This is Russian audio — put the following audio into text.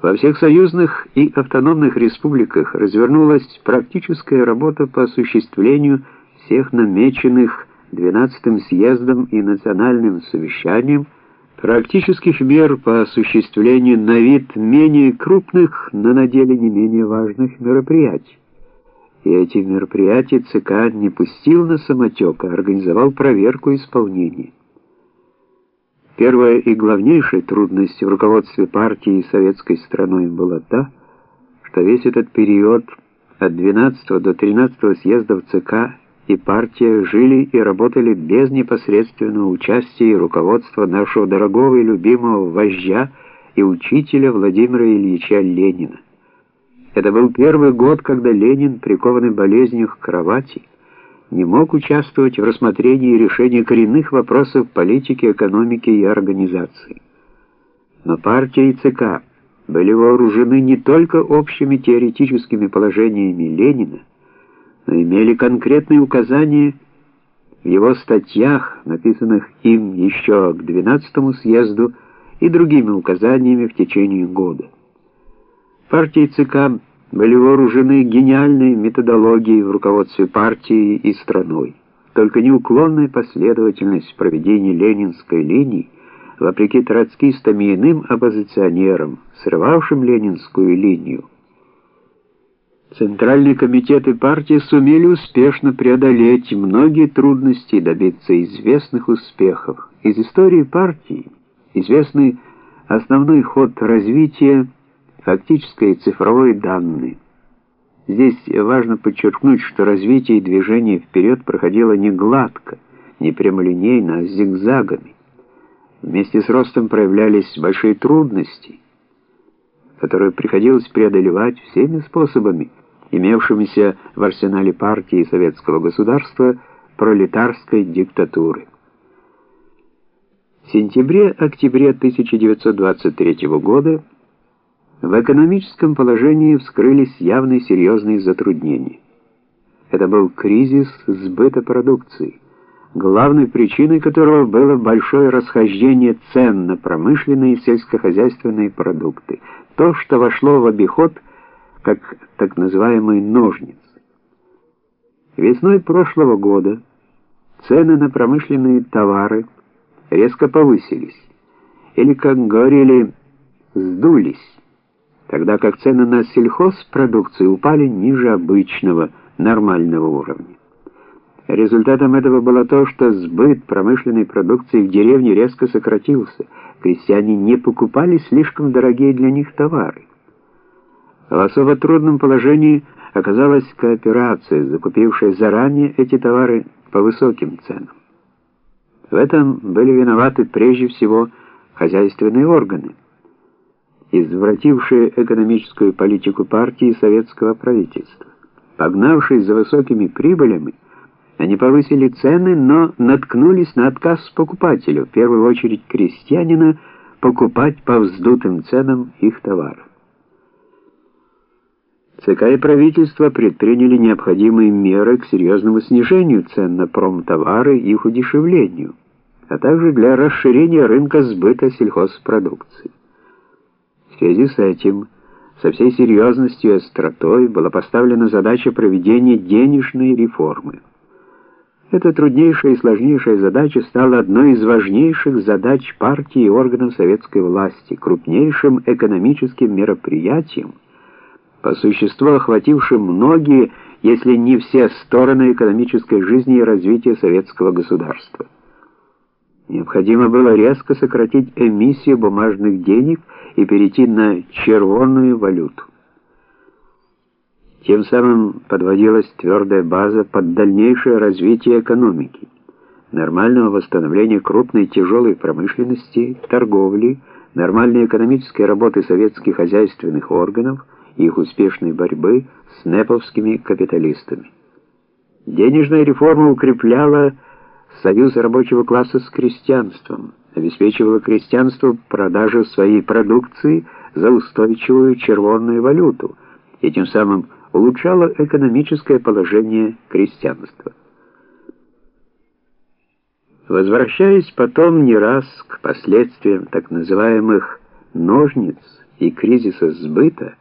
Во всех союзных и автономных республиках развернулась практическая работа по осуществлению всех намеченных 12-м съездом и национальным совещанием практических мер по осуществлению на вид менее крупных, но на деле не менее важных мероприятий. И эти мероприятия ЦК не пустил на самотек, а организовал проверку исполнения. Первая и главнейшая трудность в руководстве и советской страной была та, что весь этот период от 12 до 13 съездов ЦК и партия жили и работали без непосредственного участия и руководства нашего дорогого и любимого вождя и учителя Владимира Ильича Ленина. Это был первый год, когда Ленин, прикованный болезнью к кровати, не мог участвовать в рассмотрении и решении коренных вопросов политики, экономики и организации. Но партия и ЦК были вооружены не только общими теоретическими положениями Ленина, но имели конкретные указания в его статьях, написанных им еще к 12-му съезду, и другими указаниями в течение года. Партия и ЦК были вооружены гениальной методологией в руководстве партией и страной. Только неуклонная последовательность проведения ленинской линии, вопреки троцкистам и иным оппозиционерам, срывавшим ленинскую линию, Центральные комитеты партии сумели успешно преодолеть многие трудности и добиться известных успехов. Из истории партии известный основной ход развития фактической и цифровой данные. Здесь важно подчеркнуть, что развитие движения вперед проходило не гладко, не прямолинейно, а зигзагами. Вместе с ростом проявлялись большие трудности, которые приходилось преодолевать всеми способами, имевшимися в арсенале партии и советского государства пролетарской диктатуры. В сентябре-октябре 1923 года в экономическом положении вскрылись явные серьезные затруднения. Это был кризис сбыта продукции, главной причиной которого было большое расхождение цен на промышленные и сельскохозяйственные продукты, то, что вошло в обиход как так называемые ножницы. Весной прошлого года цены на промышленные товары резко повысились, или, как говорили, сдулись тогда как цены на сельхозпродукцию упали ниже обычного, нормального уровня. Результатом этого было то, что сбыт промышленной продукции в деревне резко сократился, крестьяне не покупали слишком дорогие для них товары. В особо трудном положении оказалась кооперация, закупившая заранее эти товары по высоким ценам. В этом были виноваты прежде всего хозяйственные органы извратившие экономическую политику партии и советского правительства. Погнавшись за высокими прибылями, они повысили цены, но наткнулись на отказ покупателю, в первую очередь крестьянина, покупать по вздутым ценам их товаров. ЦК и правительство предприняли необходимые меры к серьезному снижению цен на промтовары и их удешевлению, а также для расширения рынка сбыта сельхозпродукции. В связи с этим, со всей серьезностью и остротой была поставлена задача проведения денежной реформы. Эта труднейшая и сложнейшая задача стала одной из важнейших задач партии и органов советской власти, крупнейшим экономическим мероприятием, по существу охватившим многие, если не все стороны экономической жизни и развития советского государства. Необходимо было резко сократить эмиссию бумажных денег и перейти на червонную валюту. Тем самым подводилась твердая база под дальнейшее развитие экономики, нормального восстановления крупной тяжелой промышленности, торговли, нормальной экономической работы советских хозяйственных органов и их успешной борьбы с неповскими капиталистами. Денежная реформа укрепляла союз рабочего класса с крестьянством, обеспечивало крестьянству продажу своей продукции за устойчивую червонную валюту и тем самым улучшало экономическое положение крестьянства. Возвращаясь потом не раз к последствиям так называемых «ножниц» и кризиса сбыта